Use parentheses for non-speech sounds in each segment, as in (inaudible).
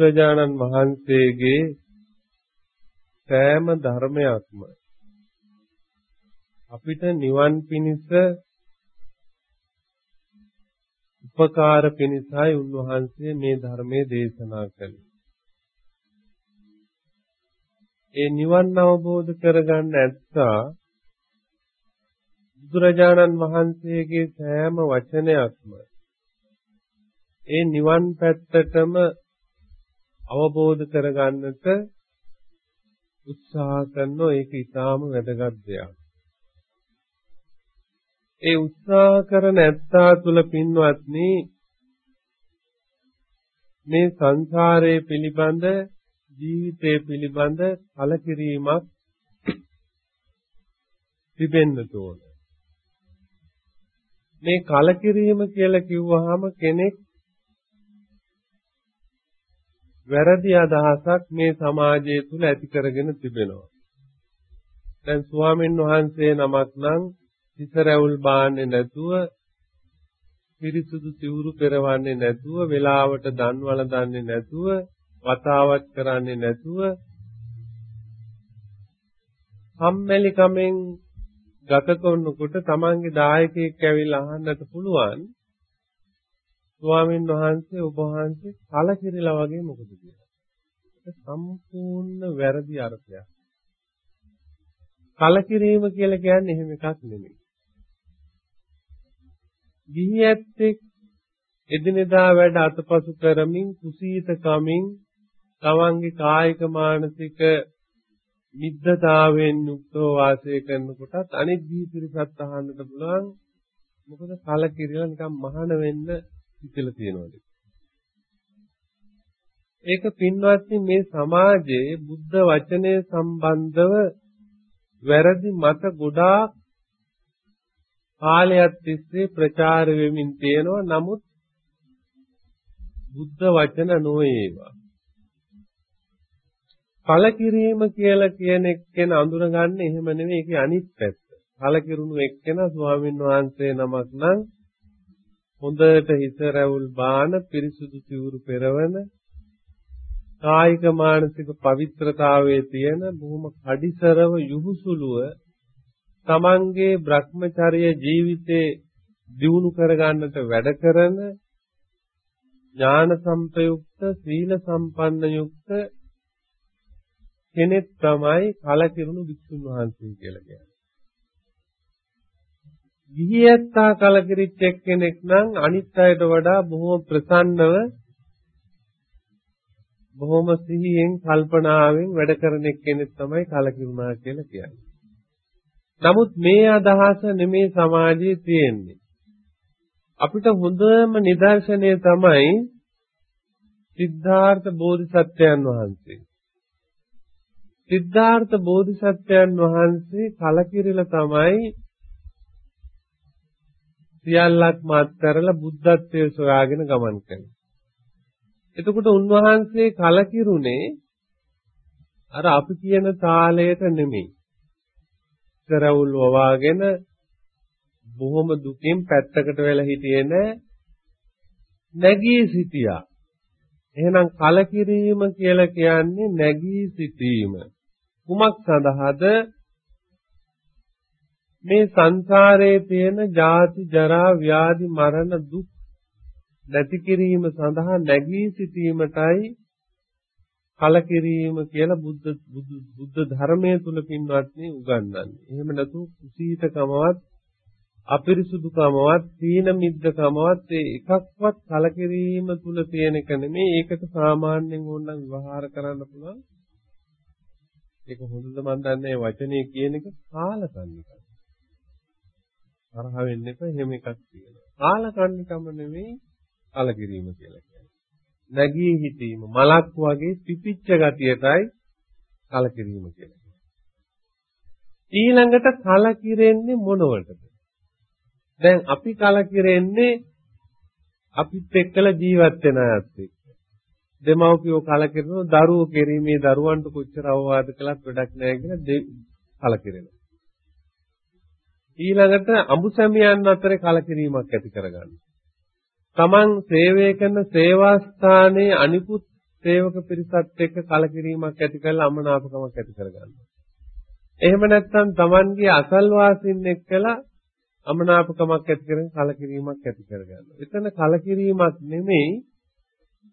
බුදුරජාණන් වහන්සේගේ සෑම ධර්මයක්ම අපිට නිවන් පිණිස උපකාර පිණිසයි උන්වහන්සේ මේ ධර්මයේ දේශනා කළේ. ඒ නිවන් අවබෝධ කරගන්න ඇත්තා බුදුරජාණන් වහන්සේගේ සෑම වචනයක්ම ඒ නිවන් පැත්තටම අවබෝධ කරගන්නට උත්සාහ කරනවා ඒක ඊටාම වැදගත් දෙයක්. ඒ උත්සාහ කරන ඇත්තා තුල පින්වත්නි මේ සංසාරයේ පිළිබඳ ජීවිතය පිළිබඳ කලකිරීමක් තිබෙන්න ඕන. මේ කලකිරීම කියලා කිව්වහම කෙනෙක් වැරදි අදහසක් මේ සමාජය තුල ඇති කරගෙන තිබෙනවා. දැන් ස්වාමීන් වහන්සේ නමක් නම් ඉසරැවුල් බාන්නේ නැතුව පිරිසුදු සිවුරු පෙරවන්නේ නැතුව වෙලාවට දන්වල දන්නේ නැතුව වතාවත් කරන්නේ නැතුව සම්මැලි කමෙන් ගත කරනකොට තමන්ගේ දායකයෙක් ඇවිල්ලා අහන්නට පුළුවන් ස්වාමීන් වහන්සේ ඔබ වහන්සේ කලකිරිලා වගේ මොකද කියලා. ඒක සම්පූර්ණ වැරදි අර්ථයක්. කලකිරීම කියලා කියන්නේ එහෙම එකක් නෙමෙයි. ගිහි ඇත්තෙක් එදිනෙදා වැඩ අතපසු කරමින් කුසීත කමින් තමන්ගේ කායික මානසික මිද්දතාවෙන් යුක්තව වාසය කරනකොටත් අනිත් ජීවිතයත් අහන්නට පුළුවන් මොකද කලකිරිලා නිකන් මහාන වෙන්න හිතලා තියෙනවද? ඒක පින්වත්නි මේ සමාජයේ බුද්ධ වචනය සම්බන්ධව වැරදි මත ගොඩාක් කාලයක් තිස්සේ ප්‍රචාර වෙමින් තියෙනවා. නමුත් බුද්ධ වචන නොවේවා. කලකිරීම කියලා කියන එක්කෙන අඳුරගන්නේ එහෙම නෙවෙයි. ඒකේ අනිත් පැත්ත. කලකිරුණු එක්කෙනා ස්වාමීන් වහන්සේ නමක් නම් හොඳට හිත රැවුල් බාන පිරිසුදු සිවුරු පෙරවන කායික මානසික පවිත්‍රතාවයේ තියෙන බොහොම කඩිසරව යහුසුලුව තමන්ගේ Brahmacharya ජීවිතේ දියුණු කරගන්නට වැඩ කරන ඥාන සම්ප්‍රයුක්ත සීල සම්පන්න යුක්ත කෙනෙක් තමයි කලකිරුණු වික්ෂුන් වහන්සේ කියලා කියන්නේ. ගිහියත්තා කලකිරිච්ච කෙනෙක් නම් අනිත් අයට වඩා බොහොම ප්‍රසන්නව බොහොම සිහියෙන් කල්පනාවෙන් වැඩ කරන කෙනෙක් තමයි කලකිරුණා කියලා කියන්නේ. නමුත් මේ අදහස නෙමේ සමාජයේ තියෙන්නේ. අපිට හොඳම නිදර්ශනය තමයි සිද්ධාර්ථ බෝධිසත්වයන් වහන්සේ. සිද්ධාර්ථ බෝධිසත්වයන් වහන්සේ කලකිරිලා තමයි සියල්ලක් මාත් කරලා බුද්ධත්වයේ සොයාගෙන ගමන් කළේ. එතකොට උන්වහන්සේ කලකිරුනේ අර අපි කියන තාලයට නෙමෙයි. කරවුල් වවාගෙන බොහොම දුකින් පැත්තකට වෙලා හිටියේ නෑ. නැගී සිටියා. එහෙනම් කලකිරීම කියලා කියන්නේ නැගී සිටීම. කුමක් සඳහාද මේ සංසාරයේ තියෙන ජාති ජරා ව්‍යාධි මරණ දුක් නැති කිරීම සඳහා නැගී සිටීමටයි කලකිරීම කියලා බුද්ධ බුද්ධ ධර්මයේ තුල පින්වත්නි උගන්වන්නේ. එහෙම නැතු කුසීතකමවත් අපිරිසුදුකමවත් තීන මිද්දකමවත් ඒ එකක්වත් කලකිරීම තුල තියෙන එක නෙමෙයි. ඒකට සාමාන්‍යයෙන් ඕනනම් විවහාර කරන්න පුළුවන්. ඒක හොඳද මන් දන්නේ වචනේ කියන එක කාලකන්නිකයි. තරහ වෙන්න එපා එහෙම එකක් තියෙනවා. කාලකන්නිකම නෙමෙයි කලකිරීම කියලා කියන්නේ. නැගී හිටීම මලක් වගේ පිපිච්ච ගතියටයි කලකිරීම කියලා කියන්නේ. ඊළඟට කලකිරෙන්නේ මොනවටද? දැන් අපි කලකිරෙන්නේ අපිත් එක්කලා ජීවත් වෙන අයත් එක්ක. දෙමව්පියෝ කලකිරෙනවා දරුවෝ කෙරීමේ දරුවන්ට කොච්චර අවවාද කළත් වැඩක් නැහැ කියලා කලකිරෙනවා. ඊළඟට අඹුසැමියන් අතරේ කලකිරීමක් ඇති කරගන්නවා. තමන් සේවය කරන සේවා ස්ථානයේ අනිකුත් සේවක පිරිසත් එක්ක කලකිරීමක් ඇති කරලා අමනාපකමක් ඇති කරගන්නවා. එහෙම නැත්නම් තමන්ගේ අසල්වාසීන් එක්කලා අමනාපකමක් ඇති කරගෙන කලකිරීමක් ඇති කරගන්නවා. එතන කලකිරීමක් නෙමෙයි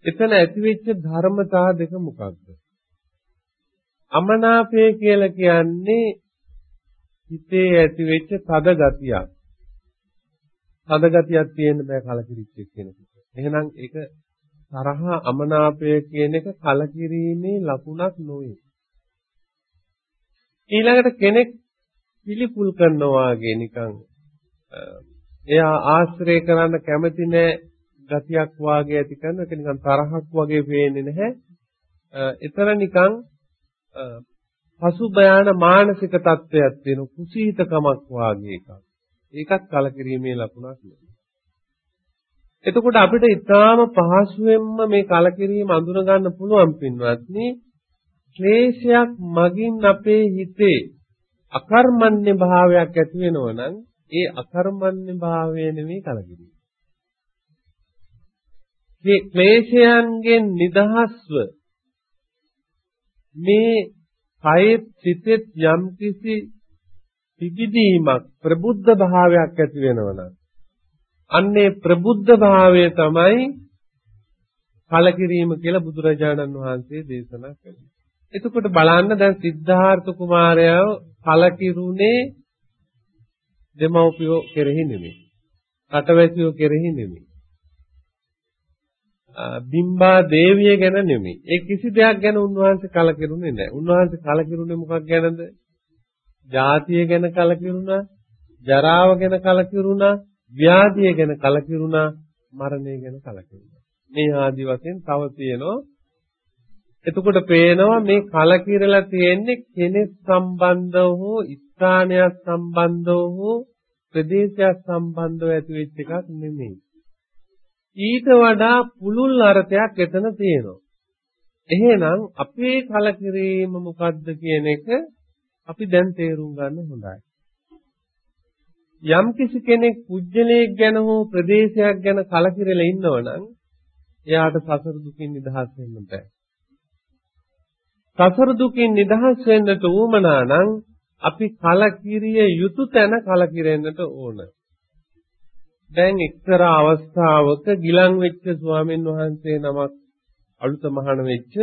එතන ඇතිවෙච්ච ධර්මතා දෙක මොකක්ද? අමනාපය කියලා කියන්නේ හිතේ ඇතිවෙච්ච තද ගතියක්. තද ගතියක් තියෙන්න බෑ කලකිරිච්ච කෙනෙකුට. එහෙනම් ඒක තරහ අමනාපය කියන එක කලකිරීමේ ලකුණක් නොවේ. ඊළඟට කෙනෙක් පිළිකුල් කරනවා වගේ නිකන් එයා ආශ්‍රය කරන්න කැමති නැ ගතියක් වාගේ ඇති කරන එක නිකන් තරහක් වගේ පේන්නේ නැහැ. එතන නිකන් පසුබයන මානසික තත්ත්වයක් තියෙන කුසීතකමක් වාගේ එකක්. ඒකත් කලකිරීමේ ලකුණක් නෙවෙයි. එතකොට අපිට ඊටාම පහසුවෙන්ම මේ කලකිරීම අඳුන ගන්න පුළුවන් පින්වත්නි. ක්ලේශයක් මගින් අපේ හිතේ අකර්මණ්‍ය භාවයක් ඇති වෙනවා නම් ඒ අකර්මණ්‍ය භාවය නෙමෙයි කලකිරීම. මේ ක්ලේශයන්ගෙන් නිදහස්ව මේ කයෙත් සිතෙත් යම්කිසි පිබිදීමක් ප්‍රබුද්ධ භාවයක් ඇති වෙනවනම් අන්නේ ප්‍රබුද්ධ භාවය තමයි කලකිරීම කියලා බුදුරජාණන් වහන්සේ දේශනා කළේ. එතකොට බලන්න දැන් සිද්ධාර්ථ කුමාරයව කලකිරුනේ දෙමව්පියෝ කෙරෙහි නෙමෙයි. රටවැසියෝ කෙරෙහි නෙමෙයි. බිම්බා දේවිය ගැන නෙමෙයි. ඒ කිසි දෙයක් ගැන උන්වහන්සේ කලකිරුනේ නැහැ. උන්වහන්සේ කලකිරුනේ මොකක් ගැනද? ජාතිය ගැන කලකිරුණා, ජරාව ගැන කලකිරුණා, ව්‍යාධිය ගැන කලකිරුණා, මරණය ගැන කලකිරුණා. මේ ආදි වශයෙන් තව තියෙනවා. එතකොට පේනවා මේ කලකිරලා තියෙන්නේ කෙනෙක් සම්බන්ධව හෝ ස්ථානයක් සම්බන්ධව හෝ ප්‍රදේශයක් සම්බන්ධව ඇති වෙච්ච එකක් නෙමෙයි. ඊට වඩා පුළුල් අර්ථයක් එතන තියෙනවා. එහෙනම් අපේ කලකිරීම මොකද්ද කියන එක අපි දැන් තේරුම් ගන්න හොඳයි. යම් කිසි කෙනෙක් පුජ්‍යලයක් ගැන හෝ ප්‍රදේශයක් ගැන කලකිරලා ඉන්නවනම් එයාට සසර දුකින් නිදහස් වෙන්න බෑ. සසර දුකින් නිදහස් වෙන්නට උවමනා නම් අපි කලකිරිය යුතු තැන කලකිරෙන්නට ඕන. දැන් එක්තරා අවස්ථාවක ගිලන් වෙච්ච ස්වාමීන් වහන්සේ නමක් අලුත මහාන වෙච්ච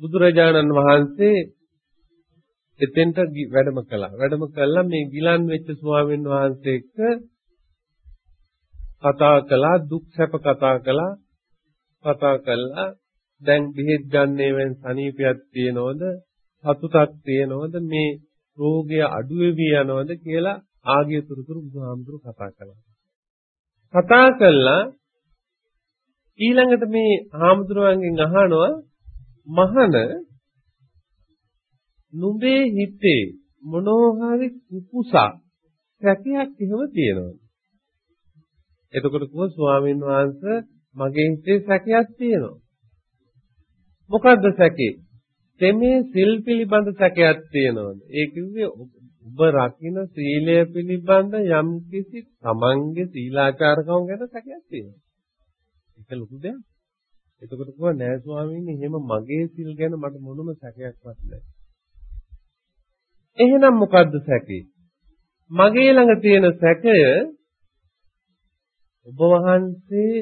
බුදුරජාණන් වහන්සේ එතෙන්ට වැඩම කළා. වැඩම කළා මේ ගිලන් වෙච්ච ස්වාමීන් වහන්සේ එක්ක කතා කළා දුක් සැප කතා කළා කතා කළා දැන් බෙහෙත් ගන්නේවෙන් සනීපයක් තියනවද සතුටක් තියනවද මේ රෝගය අඩු වෙවි යනවද කියලා ආගිය තුරුතුරු බුදුහාමුදුරු කතා කළා. කතා කළා ඊළඟට මේ හාමුදුරුවන්ගෙන් අහනවා මහන නුඹේ හිතේ මොනෝහරි කුකුසක් සැකයක් එහෙම තියෙනවද? එතකොට කිව්වා ස්වාමීන් වහන්සේ මගේ හිතේ සැකයක් තියෙනවා. මොකද්ද සැකේ? තෙමේ සිල් පිළිබඳ සැකයක් තියෙනවද? ඒ කිව්වේ ඔබ රකින්න සීලය පිළිබඳ යම්කිසි තමන්ගේ සීලාචාරකම් ගැන සැකයක් තියෙනවා. ඒක ලොකු දෙයක්. එතකොට කිව්වා නෑ ස්වාමීනි එහෙම මගේ සිල් ගැන මට මොනම සැකයක්වත් නැහැ. එහෙනම් මොකද්ද සැකේ? මගේ ළඟ තියෙන සැකය ඔබ වහන්සේ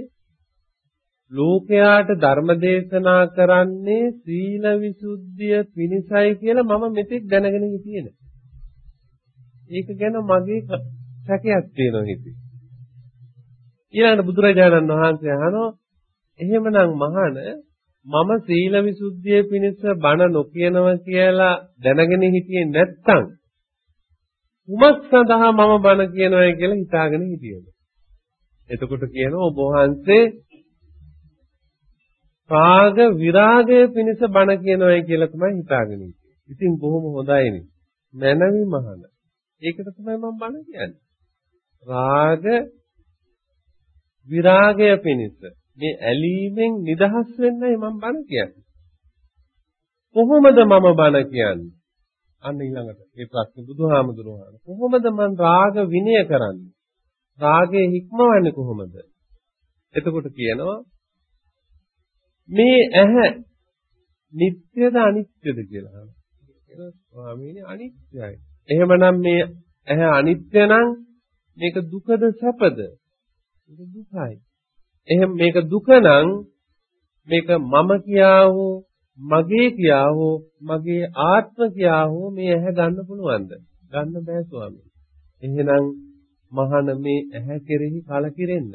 ලෝකයාට ධර්ම දේශනා කරන්නේ සීල විසුද්ධිය පිණිසයි කියලා මම මෙතෙක් දැනගෙන හිටියේ නෑ. ඒක ගැන මගේ සැකයක් තියෙනවා හිතේ. ඊළඟට බුදුරජාණන් වහන්සේ අහනවා එහෙමනම් මහාන මම සීල විසුද්ධිය පිණිස බණ නොකියනවා කියලා දැනගෙන හිටියේ නැත්තම් කුමක් සඳහා මම බණ කියනවායි කියලා හිතාගෙන හිටියද? එතකොට කියනවා ඔබ වහන්සේ රාග විරාගය පිණිස බණ කියනවායි කියලා තමයි හිතාගෙන ඉන්නේ. ඉතින් බොහොම හොඳයිනේ. මනවි මහන. ඒකට තමයි මම බණ කියන්නේ. රාග විරාගය පිණිස මේ ඇලීමෙන් නිදහස් වෙන්නයි මම බණ කියන්නේ. කොහොමද මම බණ කියන්නේ? අන්න ඊළඟට මේ ප්‍රශ්නේ බුදුහාමුදුරුවෝ අහන. කොහොමද මම රාග විනය කරන්නේ? රාගය හික්මවන්නේ කොහොමද? එතකොට කියනවා මේ ඇහැ නිට්ටයද අනිත්‍යද කියලා අහනවා. ඒක ස්වාමීනි අනිත්‍යයි. එහෙමනම් මේ ඇහැ අනිත්‍ය නම් මේක දුකද සැපද? මේක දුකයි. එහෙනම් මේක දුක නම් මේක මම කියා හෝ මගේ කියා හෝ මගේ ආත්ම කියා හෝ මේ ඇහැ ගන්න පුළුවන්ද? ගන්න බෑ ස්වාමී. එහෙනම් මහාන මේ ඇහැ කෙරෙහි කලකිරෙන්න.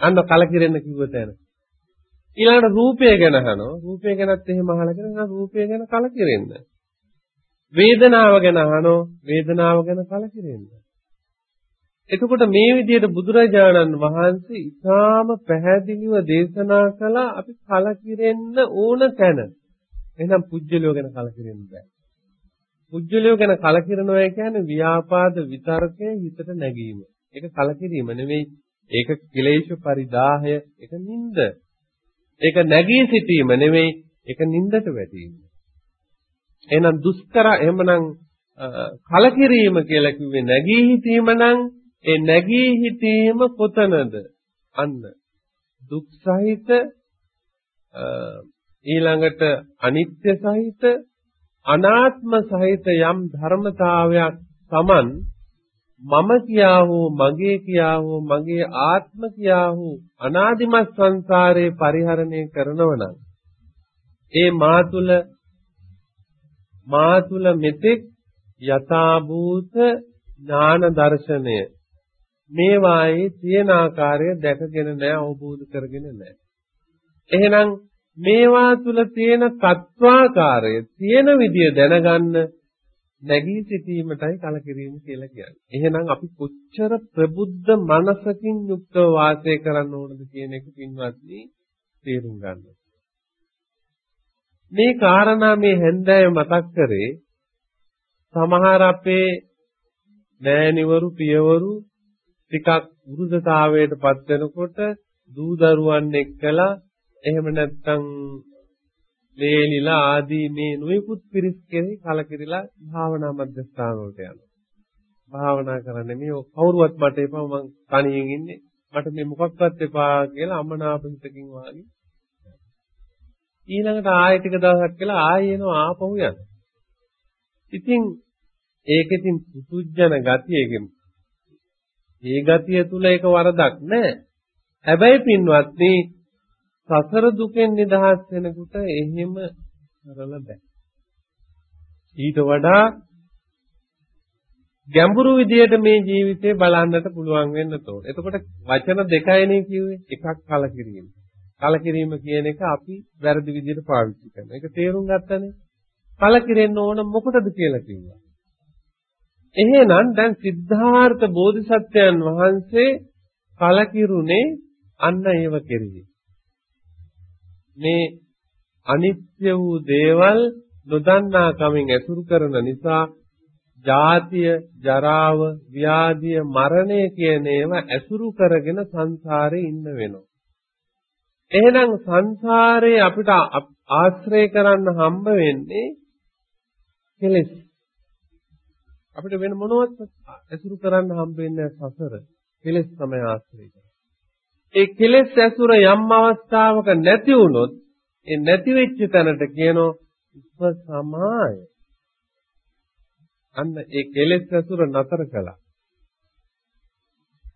අන්න කලකිරෙන්න කිව්ව තැන. ඊළඟට රූපය ගැන අහනවා. රූපය ගැනත් එහෙම අහලා කරනවා රූපය ගැන කලකිරෙන්න. වේදනාව ගැන අහනවා. වේදනාව ගැන කලකිරෙන්න. එතකොට මේ විදිහට බුදුරජාණන් වහන්සේ ඉතාම පැහැදිලිව දේශනා කළා අපි කලකිරෙන්න ඕන තැන. එහෙනම් පුජ්‍යලියෝ ගැන කලකිරෙන්න බෑ. පුජ්‍යලියෝ ගැන කලකිරනවා කියන්නේ ව්‍යාපාද විතර්කයේ හිතට නැගීම. ඒක කලකිරීම නෙවෙයි. ඒක කිලේශ පරිදාහය. ඒක නිନ୍ଦ. ඒක නැගී සිටීම නෙවෙයි. ඒක නින්දට වැටීම. එහෙනම් දුෂ්කර එහෙමනම් කලකිරීම කියලා කිව්වේ නැගී හිටීම නම් ඒ නැගී හිටීම කොතනද? අන්න දුක් සහිත ඊළඟට අනිත්‍ය සහිත අනාත්ම සහිත යම් ධර්මතාවයක් Taman මම කියා හෝ මගේ කියා හෝ මගේ ආත්ම කියා හෝ අනාදිමත් සංසාරේ පරිහරණය කරනව නම් ඒ මා තුල මා තුල මෙතෙක් යථාභූත ඥාන දර්ශනය මේ වායේ තියෙන ආකාරය දැකගෙන නැහැ අවබෝධ කරගෙන නැහැ. එහෙනම් මේවා තුල තියෙන තත්වාකාරය තියෙන විදිය දැනගන්න නැගී සිටීමටයි කලකිරීම කියලා කියන්නේ. එහෙනම් අපි කොච්චර ප්‍රබුද්ධ මනසකින් යුක්තව වාසය කරන්න ඕනද කියන එක පින්වත්නි තේරුම් ගන්න. මේ කාරණා මේ හැන්දෑව මතක් කරේ සමහර අපේ නෑනිවරු පියවරු ටිකක් වෘද්ධතාවයට පත් වෙනකොට දූ දරුවන් එක්කලා එහෙම නැත්නම් ලේලිලා ආදී මේ නොයෙකුත් පිරිස් කෙරෙහි කලකිරිලා භාවනා මධ්‍යස්ථාන වලට යනවා. භාවනා කරන්නේ මේ කවුරුවත් මට එපා මං තනියෙන් ඉන්නේ. මට මේ මොකක්වත් එපා කියලා අමනාප හිතකින් වාගේ. ඊළඟට ආයෙ ටික දවසක් කියලා ආයෙ එනවා ආපහු යනවා. ඉතින් ඒකෙතින් පුදුජන ගතියකින් ඒ ගතිය තුල ඒක වරදක් නෑ. හැබැයි පින්වත්නි සසර දුකෙන් නිදහස් වෙනකොට එහෙම කරලා බෑ. ඊට වඩා ගැඹුරු විදියට මේ ජීවිතේ බලන්නට පුළුවන් වෙන්න ඕන. එතකොට වචන දෙකයිනේ කිව්වේ. එකක් කලකිරීම. කලකිරීම කියන එක අපි වැරදි විදියට පාවිච්චි කරනවා. ඒක තේරුම් ගත්තනේ. කලකිරෙන්න ඕන මොකටද කියලා කිව්වා. එහෙනම් දැන් සිද්ධාර්ථ බෝධිසත්වයන් වහන්සේ කලකිරුනේ අන්න ඒව කෙරෙහි. මේ අනිත්‍ය වූ දේවල් නොදන්නා කමින් ඇසුරු කරන නිසා ජාතිය, ජරාව, ව්‍යාධිය, මරණය කියන ඒවා ඇසුරු කරගෙන සංසාරේ ඉන්න වෙනවා. එහෙනම් සංසාරේ අපිට ආශ්‍රය කරන්න හම්බ වෙන්නේ කෙලෙස්. අපිට වෙන මොනවත් ඇසුරු කරන්න හම්බ වෙන්නේ සසර. කෙලෙස් තමයි ආශ්‍රය කරන්නේ. ඒ කෙලෙස් ඇසුර යම් අවස්ථාවක නැති වුණොත් ඒ නැති වෙච්ච තැනට කියනෝ උපසමාය. අන්න ඒ කෙලෙස් ඇසුර නතර කළා.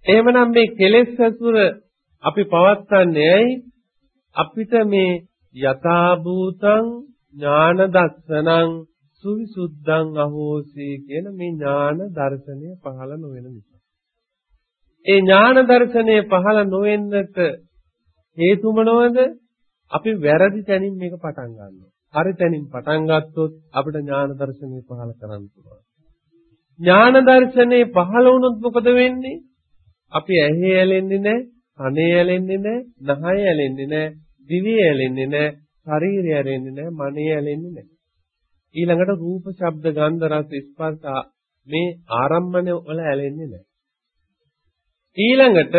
එහෙමනම් මේ කෙලෙස් ඇසුර අපි පවත්න්නේ ඇයි? අපිට මේ යථා භූතං ඥාන දස්සනං සුවිසුද්ධං අහෝසි කියන මේ ඥාන දර්ශනය පහළ නොවන නිසා. ඒ ඥාන දර්ශනය පහළ නොවෙන්නට හේතු මොනවද? අපි වැරදි තැනින් මේක පටන් ගන්නවා. හරි තැනින් පටන් ගත්තොත් අපිට ඥාන දර්ශනය පහළ කරන්න පුළුවන්. ඥාන දර්ශනේ පහළ වුණොත් මොකද වෙන්නේ? අපි ඇහි ඇලෙන්නේ නැහැ, කනේ ඇලෙන්නේ නැහැ, නහය ඇලෙන්නේ නැහැ, දිවේ ඇලෙන්නේ නැහැ, ශරීරය ඇලෙන්නේ නැහැ, මනේ ඇලෙන්නේ නැහැ. ඊළඟට රූප, ශබ්ද, ගන්ධ, රස, ස්පර්ශ මේ ආරම්මණය වල ඇලෙන්නේ නැහැ. ඊළඟට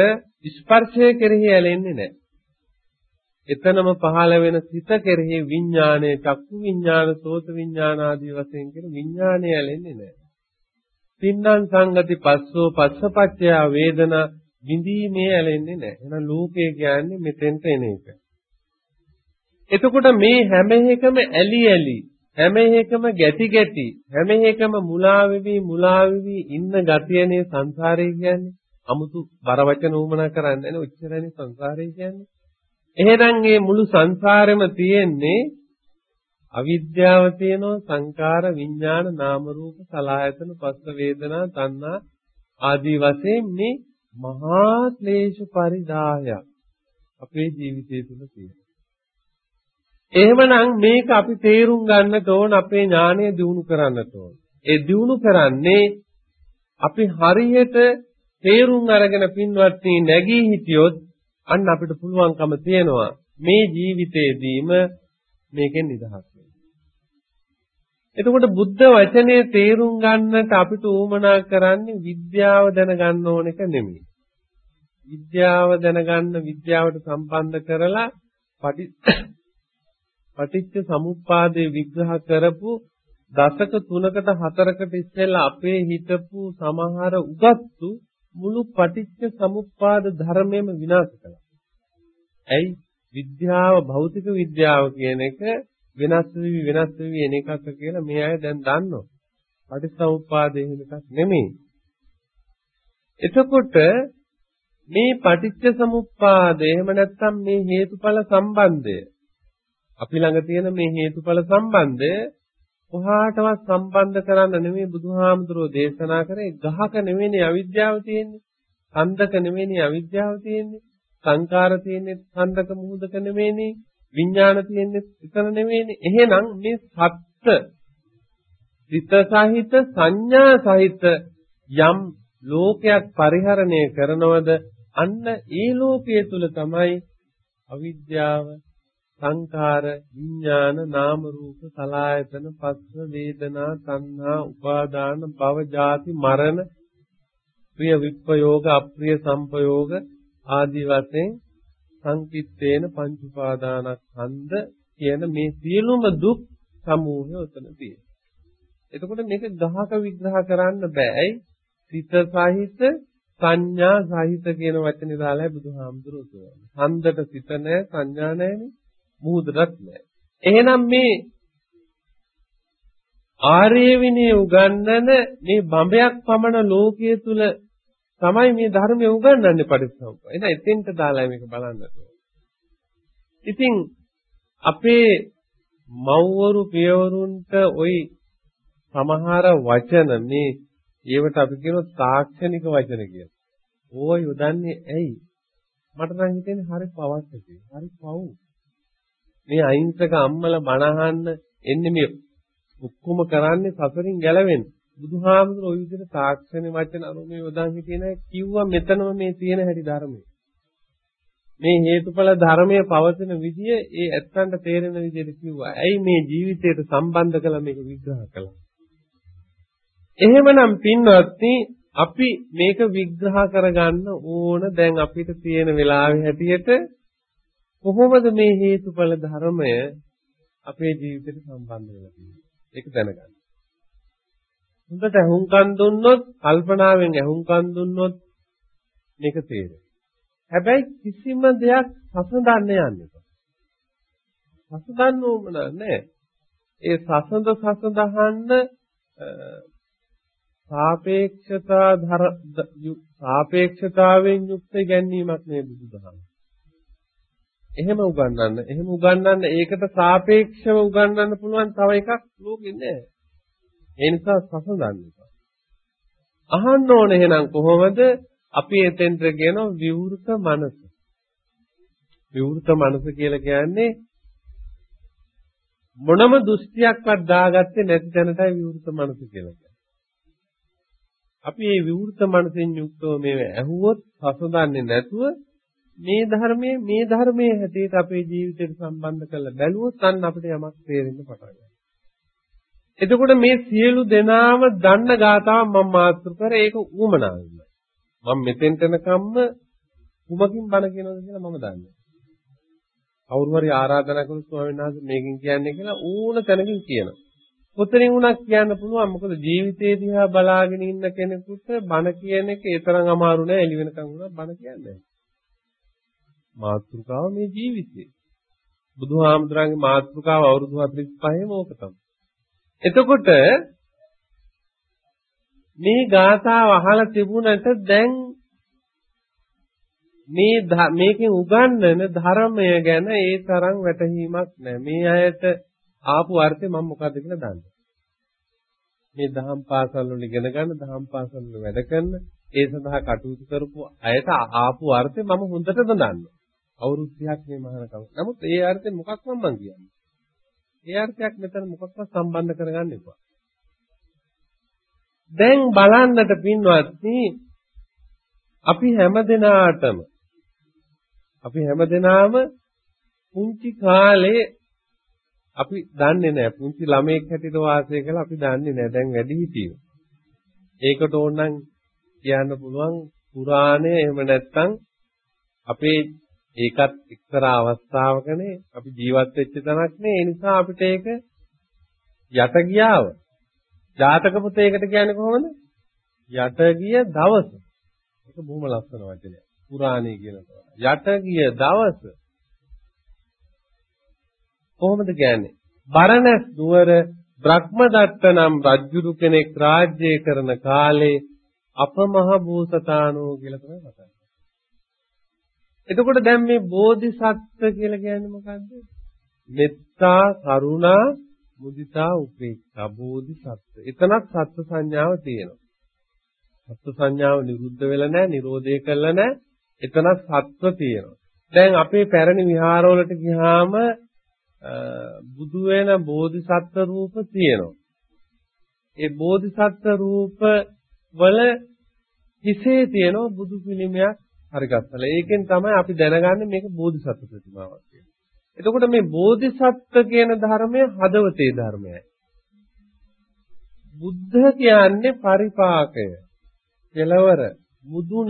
ස්පර්ශය කෙරෙහි ඇලෙන්නේ නැහැ. එතනම පහළ වෙන සිත කෙරෙහි විඥානයේ චක්කු විඥාන, සෝත විඥාන ආදී වශයෙන් කියන විඥානය ඇලෙන්නේ නැහැ. පින්නම් සංගති පස්සෝ පස්සපච්චය වේදනා විඳීමේ ඇලෙන්නේ නැහැ. එහෙනම් ලෝකය කියන්නේ මෙතෙන්ට එන එක. එතකොට මේ හැම එකම ඇලි ඇලි හැම එකම ගැටි ගැටි හැම එකම මුලා වෙවි මුලා වෙවි ඉන්න ගතියනේ සංසාරය කියන්නේ. 아무තු බර වචන උමනා කරන්නේ නැහැ. ඔච්චරනේ සංසාරය කියන්නේ. එහෙනම් මේ මුළු සංසාරෙම තියෙන්නේ අවිද්‍යාව තියෙනවා සංකාර විඥාන නාම රූප සලආයතන පස්ස වේදනා තණ්හා ආදී වශයෙන් මේ මහා ක්ලේශ පරිදාය අපේ ජීවිතය තුළ තියෙනවා. එහෙමනම් මේක අපි තේරුම් ගන්නට ඕන අපේ ඥානය දියුණු කරන්නට ඕන. ඒ දියුණු කරන්නේ අපි හරියට තේරුම් අරගෙන පින්වත්නි නැගී හිටියොත් අන්න අපිට පුළුවන්කම තියෙනවා මේ ජීවිතේදීම මේකෙන් නිදහස් එතකොට බුද්ධ වචනේ තේරුම් ගන්නට අපිට උවමනා කරන්නේ විද්‍යාව දැනගන්න ඕන එක නෙමෙයි. විද්‍යාව දැනගන්න විද්‍යාවට සම්බන්ධ කරලා (coughs) පටිච්ච සමුප්පාදේ විග්‍රහ කරපු දශක 3කට 4කට ඉස්සෙල්ලා අපේ හිතපු සමහර උගත්තු මුළු පටිච්ච සමුප්පාද ධර්මයේම විනාශ කළා. ඇයි? විද්‍යාව භෞතික විද්‍යාව කියන එක වෙනස් වෙවි වෙනස් වෙවි එන එකක් කියලා මේ අය දැන් දන්නවා. පටිච්චසමුප්පාදේ එහෙම එකක් නෙමෙයි. එතකොට මේ පටිච්ච සමුප්පාදය එහෙම නැත්නම් මේ හේතුඵල සම්බන්ධය අපි ළඟ තියෙන මේ හේතුඵල සම්බන්ධය කොහාටවත් සම්බන්ධ කරන්න නෙමෙයි බුදුහාමුදුරෝ දේශනා කරේ ගහක නෙමෙයි අවිද්‍යාව තියෙන්නේ. ඡන්දක නෙමෙයි අවිද්‍යාව තියෙන්නේ. සංකාර තියෙන්නේ ඡන්දක මුහුදක නෙමෙයි. විඥාන තියෙන්නේ එතන නෙමෙයිනේ. එහෙනම් මේ සත්‍ය සිත සහිත සංඥා සහිත යම් ලෝකයක් පරිහරණය කරනවද අන්න ඒ ලෝකයේ තුල තමයි අවිද්‍යාව සංඛාර විඥාන නාම රූප සලායතන පස්ස වේදනා සංහා උපාදාන භව ජාති මරණ ප්‍රිය විප්පයෝග අප්‍රිය සංපයෝග ආදී වශයෙන් සංකිට්ඨේන පංච උපාදානස්කන්ධ කියන මේ සියලුම දුක් සමූහය උතන තියෙනවා. එතකොට මේක ගහක විග්‍රහ කරන්න බෑ. සිත සහිත සංඥා සහිත කියන වචනේ දාලා බුදුහාමුදුරුවෝ කියන්නේ. හන්දට සිත නැහැ සංඥා නැහැනේ. මුහුදටත් නැහැ. එහෙනම් මේ ආර්ය විනය උගන්වන මේ බඹයක් පමණ ලෝකයේ තුල තමයි මේ ධර්මය උගන්වන්නේ පරිස්සම්පා. එහෙනම් එතෙන්ට දාලා මේක බලන්නට ඉතින් අපේ මව්වරු පියවරුන්ට ওই සමහර වචන මේ ඒවට අපි කියනවා තාක්ෂණික වචන කියලා. ඕවා යොදන්නේ ඇයි? මට නම් හිතෙන්නේ හරි පවක් ඇති. හරි පව්. මේ අහිංසක අම්මලා බනහන්න එන්නේ මේ ඔක්කොම කරන්නේ සසරින් ගැලවෙන්න. බුදුහාමුදුරුවෝ ওই විදිහට තාක්ෂණ වචන අනුමේ යොදන් හිටියේ නැහැ කිව්වා මෙතනම මේ තියෙන හැටි ධර්මයේ. මේ හේතුඵල ධර්මයේ පවතින විදිය ඒ ඇත්තන්ට තේරෙන විදිහට කිව්වා. ඇයි මේ ජීවිතයට සම්බන්ධ කළා මේක විග්‍රහ කළා. එහෙමනම් පින්වත්නි අපි මේක විග්‍රහ කරගන්න ඕන දැන් අපිට තියෙන වෙලාවේ හැටියට කොහොමද මේ හේතුඵල ධර්මය අපේ ජීවිතයට සම්බන්ධ වෙලා තියෙන්නේ? ඒක දැනගන්න. හොඳට අහුම්කන් දුන්නොත් කල්පනාවෙන් අහුම්කන් දුන්නොත් මේක තේරෙයි. හැබැයි කිසිම දෙයක් සසඳන්න යන්නේ නැහැ. සසඳන්න ඕන නැහැ. ඒ සසඳ සසඳහන්න සාපේක්ෂතා ධර සාපේක්ෂතාවෙන් යුක්ත ගැනීමක් නේ බුදුදහම. එහෙම උගන්වන්න. එහෙම උගන්වන්න ඒකට සාපේක්ෂව උගන්වන්න පුළුවන් තව එකක් ලෝකෙ නෑ. ඒ නිසා සසඳන්න එපා. අහන්න ඕන එහෙනම් කොහොමද අපි එතෙන්ට කියන විවෘත මනස. විවෘත මනස කියලා කියන්නේ මොනම දෘෂ්ටියක්වත් දාගත්තේ නැති තැනටයි විවෘත මනස කියලා කියන්නේ. අපි මේ විවෘත මනසෙන් යුක්තව මේව ඇහුවොත් හසුදන්නේ නැතුව මේ ධර්මයේ මේ ධර්මයේ හැටියට අපේ ජීවිතයට සම්බන්ධ කරලා බැලුවොත් අන්න අපිට යමක් තේරෙන්න පටන් ගන්නවා. එතකොට මේ සියලු දෙනාම දන්න ගාතාව මම මාතෘ කර ඒක ඌමනාවෙන්නේ. මම මෙතෙන්ට එනකම්ම කුමකින් බණ කියනවද කියලා මම දන්නේ. කවුරු හරි ආරාධනා කළොත් ස්වාමීන් වහන්සේ මේකෙන් කියන්නේ කියලා ඕන තැනකින් කියනවා. කොතනින් වුණත් කියන්න පුළුවන් මොකද ජීවිතේ දිහා බලාගෙන ඉන්න කෙනෙකුට බණ කියන එක ඒ තරම් අමාරු නෑ එළි වෙනකන් වුණා බණ කියන්නේ. මාතෘකාව මේ ජීවිතේ. බුදුහාමුදුරන්ගේ මාතෘකාව අවුරුදු 45ම ඕක තමයි. එතකොට මේ ගාථාව අහලා තිබුණට දැන් මේ මේකෙන් උගන්වන ධර්මය ගැන ඒ තරම් වැටහීමක් නැහැ. මේ අයට ආපු අර්ථය මම මොකද්ද කියලා දන්නේ. මේ දහම් පාසල් වල ඉගෙන ගන්න, දහම් පාසල් වල වැඩ කරන, ඒ සඳහා කටයුතු කරපු අයට ආපු අර්ථය මම හොඳටම දන්නවා. අවුරුදු 30ක් මේ මහානකම. නමුත් ඒ අර්ථය මොකක්ද මම කියන්නේ? ඒ අර්ථයක් මෙතන මොකක්වත් සම්බන්ධ කරගන්න එපා. දැන් බලන්නට පින්වත්නි අපි හැමදෙනාටම අපි හැමදෙනාම පුංචි කාලේ අපි දන්නේ නැහැ පුංචි ළමයෙක් හැටියට වාසය කළා අපි දන්නේ නැහැ දැන් වැඩි හිටියෝ. ඒකට ඕනනම් කියන්න පුළුවන් පුරාණය එහෙම නැත්නම් අපේ ඒකත් එක්තරා අවස්ථාවකනේ අපි ජීවත් වෙච්ච තැනක් නේ ඒ නිසා අපිට ඒක යට ගියාව. ජාතක පුතේකට කියන්නේ කොහොමද? යට ගිය දවස. ඒක බොහොම ලස්සන වචනයක්. පුරාණේ කියනවා. යට ගිය දවස. කොහොමද කියන්නේ? බරණැස් නුවර බ්‍රහ්මදත්ත නම් රජුරු කෙනෙක් රාජ්‍ය කරන කාලේ අපමහ භූසතානෝ කියලා තමයි මතක් එතකොට දැන් මේ බෝධිසත්ව කියලා කියන්නේ මොකද්ද? මෙත්තා, කරුණා, මුදිතා, උපේක්ඛා බෝධිසත්ව. එතනත් සත්ව සංඥාව තියෙනවා. සත්ව සංඥාව නිරුද්ධ වෙලා නැහැ, නිරෝධය කළා නැහැ. එතනත් සත්ව තියෙනවා. දැන් අපේ පැරණි විහාරවලට ගියාම බුදු වෙන බෝධිසත්ව රූප තියෙනවා. ඒ බෝධිසත්ව රූප වල හිසේ තියෙන බුදු පිළිමයක් හරි ගත්තලා. ඒකෙන් තමයි අපි දැනගන්නේ මේක බෝධිසත්ව ප්‍රතිමාවක් කියලා. එතකොට මේ බෝධිසත්ව කියන ධර්මය හදවතේ ධර්මයයි. බුද්ධ කියන්නේ පරිපාකය, කෙලවර, මුදුන,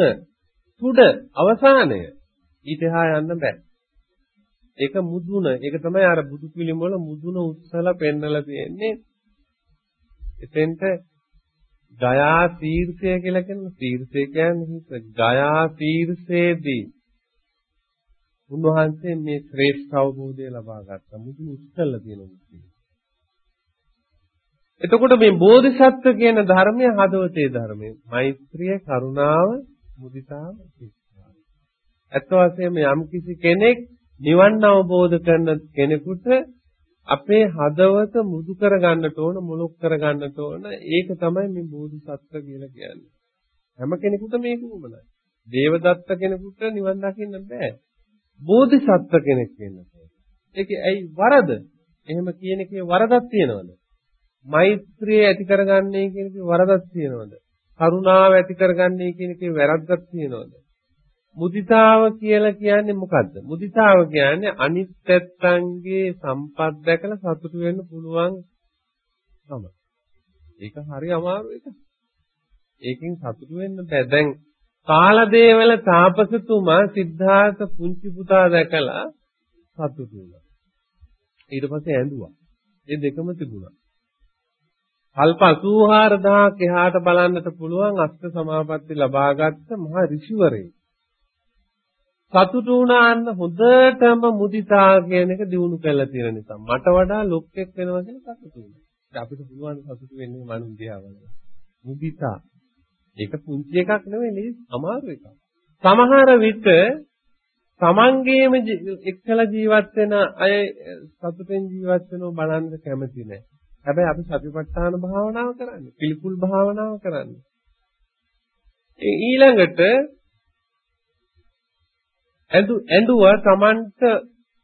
තුඩ, අවසානය. ඊට එහා යන්න බෑ. ඒක මුදුන. ඒක තමයි අර බුදු පිළිම වල මුදුන උත්සලා පෙන්නලා තියෙන්නේ. එතෙන්ට ගයා තීර්ථය කියලා කියන තීර්ථය කියන්නේ ගයා තීර්ථයේදී උන්වහන්සේ මේ ශ්‍රේෂ්ඨ අවබෝධය ලබා ගත්තා. මුතු උත්සල තියෙන මුතු. එතකොට මේ බෝධිසත්ව කියන ධර්මය හදවතේ ධර්මය. මෛත්‍රිය, කරුණාව, මුදිතාව, උපේක්ෂාව. අත් වශයෙන්ම යම් කිසි කෙනෙක් නිවන් අවබෝධ කරන කෙනෙකුට අපේ හදවත මුදු කරගන්නට ඕන මොලොක් කරගන්නට ඕන. ඒක තමයි මේ බෝධිසත්ව කියලා කියන්නේ. හැම කෙනෙකුට මේක උමනයි දේවදත්ත කෙනෙකුට නිවන් දකින්න බෑ. බෝධිසත්ව කෙනෙක් වෙන්න ඒකේ ඇයි වරද? එහෙම කියන එකේ වරදක් තියනවද? මෛත්‍රිය ඇති කරගන්නේ කියන එකේ වරදක් තියනවද? කරුණාව ඇති කරගන්නේ කියන එකේ වැරද්දක් තියනවද? මුදිතාව කියලා කියන්නේ මොකද්ද? මුදිතාව කියන්නේ අනිත් පැත්තන්ගේ සම්පත් දැකලා සතුටු වෙන්න පුළුවන් තමයි. ඒක හරි අමාරු එක. ඒකෙන් සතුටු වෙන්න බෑ. දැන් කාලදේවල තාපසතුමා සිද්ධාර්ථ පුංචි පුතා දැකලා සතුටු වුණා. ඊට පස්සේ ඇඬුවා. ඒ දෙකම තිබුණා. කල්ප 84000ක් එහාට බලන්නට පුළුවන් අෂ්ට සමාපatti ලබාගත් මහා ඍෂිවරයෙක්. සතුටු වුණාන්න හොඳටම මුදිතා කියන එක දිනු කරලා තියෙන නිසා මට වඩා ලොක්ෙක් වෙනවා කියලා සතුටු වෙනවා. අපිට පුළුවන් සතුටු වෙන්නේ මනුන් දිහා බලලා. මුදිතා. ඒක පුංචි එකක් නෙවෙයි අමාරු එකක්. සමහර විට තමන්ගේම එක්කලා ජීවත් වෙන අය සතුටෙන් ජීවත් වෙනව බලන්න කැමති නැහැ. හැබැයි අපි සතිපට්ඨාන භාවනාව කරන්නේ, පිළිකුල් භාවනාව කරන්නේ. ඊළඟට ඇඳු ඇඳුව තමන්ට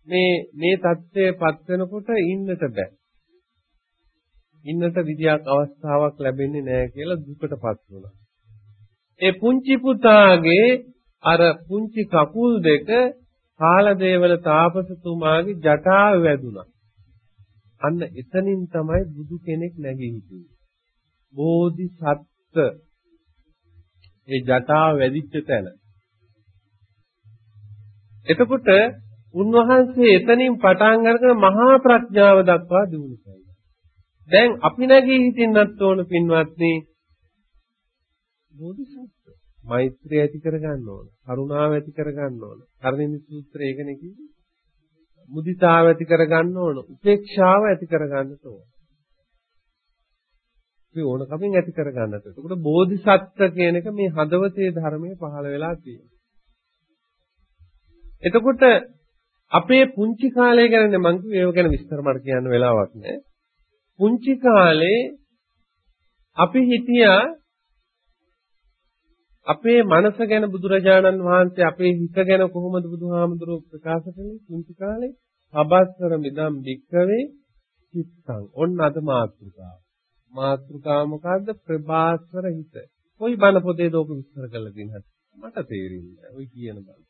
මේ මේ தත්ත්වයටපත් වෙනකොට ඉන්නට බෑ. ඉන්නට විදියක් අවස්ථාවක් ලැබෙන්නේ නැහැ කියලා දුකටපත් වුණා. ඒ පුංචි පුතාගේ අර පුංචි කකුල් දෙක කාලදේවල තාපසතුමාගේ ජටාව වැදුනා. අන්න එතනින් තමයි බුදු කෙනෙක් නැගී හිටියේ. බෝධිසත්ත්ව ඒ ජටාව වැදිච්ච තැන. එතකොට උන්වහන්සේ එතනින් පටන් අරගෙන මහා ප්‍රඥාව දක්වා දියුණු කළා. දැන් අපි නැගී හිටින්නත් ඕන පින්වත්නි බෝධිසත්ව මෛත්‍රිය ඇති කරගන්න ඕන. කරුණාව ඇති කරගන්න ඕන. කර්ණිනි සූත්‍රය ඒකනේ කිව්වේ. මුදිතාව ඇති කරගන්න ඕන. උපේක්ෂාව ඇති කරගන්න ඕන. මේ ඕනකමින් ඇති කරගන්නට. එතකොට බෝධිසත්ව කියන එක මේ හදවතේ ධර්මයේ පහළ වෙලා තියෙනවා. එතකොට අපේ පුංචි කාලය ගැන මම කිව්වේ ඒව ගැන විස්තර මට කියන්න වෙලාවක් නැහැ. පුංචි කාලේ අපි හිටියා අපේ මනස ගැන බුදුරජාණන් වහන්සේ අපේ හිත ගැන කොහොමද බුදුහාමුදුරුවෝ ප්‍රකාශ කළේ පුංචි කාලේ? අබස්සර මිදම් වික්කවේ චිත්තං. ඔන්න අද මාත්‍රිකාව. මාත්‍රිකාව මොකද්ද? ප්‍රභාස්වර හිත. කොයි බණ පොතේද ඔක විස්තර කරලා තියෙනවද? මට තේරෙන්නේ නැහැ. ඔය කියන බණ.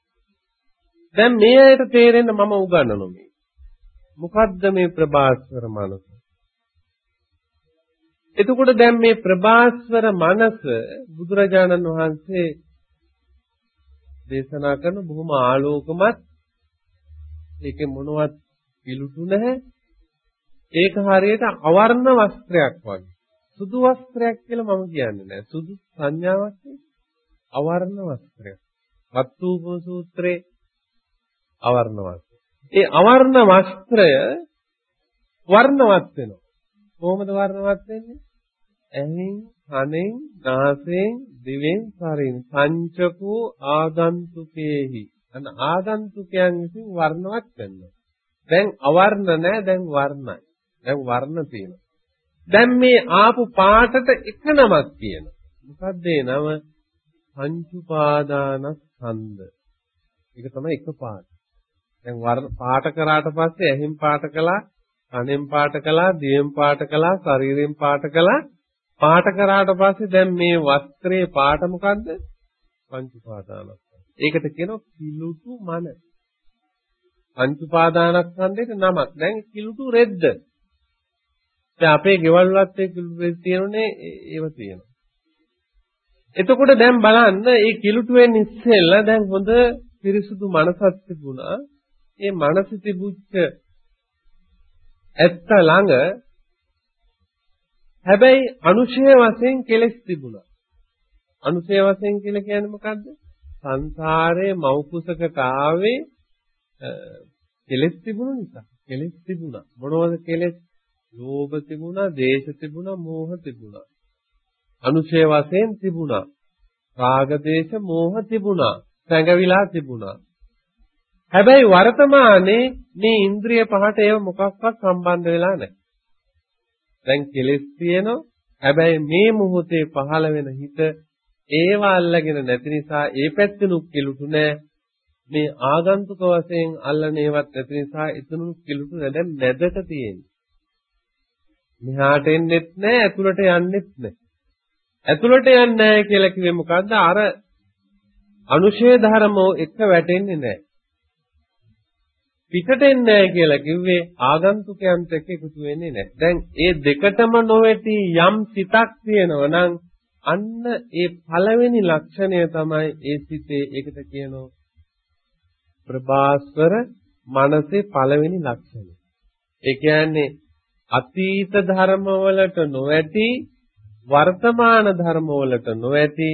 දැන් මේ ඇයට තේරෙන්න මම උගන්වනවා මේ. මොකද්ද මේ ප්‍රභාස්වර මනස? එතකොට දැන් මේ ප්‍රභාස්වර මනස බුදුරජාණන් වහන්සේ දේශනා කරන බොහොම ආලෝකමත් ඒකේ මොනවත් පිළුටු නැහැ. ඒක හරියට අවර්ණ වස්ත්‍රයක් වගේ. සුදු වස්ත්‍රයක් කියලා මම කියන්නේ නැහැ. සුදු සංඥාවක් අවර්ණ වස්ත්‍රයක්. වත්තුප සූත්‍රයේ අවර්ණ වස්ත්‍රය ඒ අවර්ණ වස්ත්‍රය වර්ණවත් වෙනවා කොහොමද වර්ණවත් වෙන්නේ ඇහෙන්, කනෙන්, නාසයෙන්, දිවෙන්, ශරීරයෙන් පංචකෝ ආගන්තුකේහි. අන්න ආගන්තුකයන් විසින් වර්ණවත් කරනවා. දැන් අවර්ණ නැහැ, දැන් වර්ණයි. දැන් වර්ණ තියෙනවා. දැන් මේ ආපු පාටට එක නමක් තියෙනවා. මොකක්ද ඒ නම? පංච උපාදානස්කන්ධ. ඒක තමයි එක පාට. දැන් පාට කරාට පස්සේ ඇහෙන් පාට කළා, කනෙන් පාට කළා, දිවෙන් පාට කළා, ශරීරයෙන් පාට කළා පාට කරාට පස්සේ දැන් මේ වස්ත්‍රයේ පාට මොකද්ද? පංච උපාදානස්කන්ධ. ඒකට කියනවා කිලුටු මන. පංච උපාදානස්කන්ධයට නමක්. දැන් කිලුටු රෙද්ද. දැන් අපේ ගෙවල් වලත් ඒ කිලුටු රෙද්ද තියෙනනේ ඒව තියෙනවා. එතකොට දැන් බලන්න මේ කිලුටුවෙන් ඉස්සෙල්ලා දැන් හොඳ පිරිසුදු මනසක් තිබුණා. ඒ මනස තිබුච්ච ඇත්ත ළඟ හැබැයි අනුශය වශයෙන් කෙලෙස් තිබුණා. අනුශය වශයෙන් කියලා කියන්නේ මොකද්ද? සංසාරයේ මෞකුසකට ආවේ කෙලෙස් තිබුණු නිසා. කෙලෙස් තිබුණා. මොනවද කෙලෙස්? ලෝභ තිබුණා, දේශ තිබුණා, මෝහ තිබුණා. අනුශය වශයෙන් තිබුණා. රාග දේශ මෝහ තිබුණා. සැඟවිලා තිබුණා. හැබැයි වර්තමානයේ මේ ඉන්ද්‍රිය පහට ඒව මොකක්වත් සම්බන්ධ වෙලා නැහැ. දැන් කෙලෙස් තියෙනවා. හැබැයි මේ මොහොතේ පහළ වෙන හිත ඒව අල්ලගෙන නැති නිසා ඒ පැත්තෙනුත් කෙලුටු නෑ. මේ ආගන්තුක වශයෙන් අල්ලන ඒවත් නැති නිසා එතනුත් කෙලුටු නෑ. දැන් මැදට තියෙන්නේ. මෙහාට එන්නෙත් නෑ, ඇතුළට යන්නෙත් නෑ. ඇතුළට යන්නේ නෑ කියලා කිව්වේ මොකද්ද? අර අනුශේ ධර්මෝ එක වැටෙන්නේ නෑ. පිටට එන්නේ නැහැ කියලා කිව්වේ ආගන්තුකයන්ට එක්ක එකතු වෙන්නේ නැහැ. දැන් ඒ දෙකටම නොවැටි යම් සිතක් තියෙනවා නම් අන්න ඒ පළවෙනි ලක්ෂණය තමයි ඒ සිතේ ඒකට කියනවා ප්‍රභාස්වර මනසේ පළවෙනි ලක්ෂණය. ඒ කියන්නේ අතීත ධර්මවලට නොවැටි වර්තමාන ධර්මවලට නොවැටි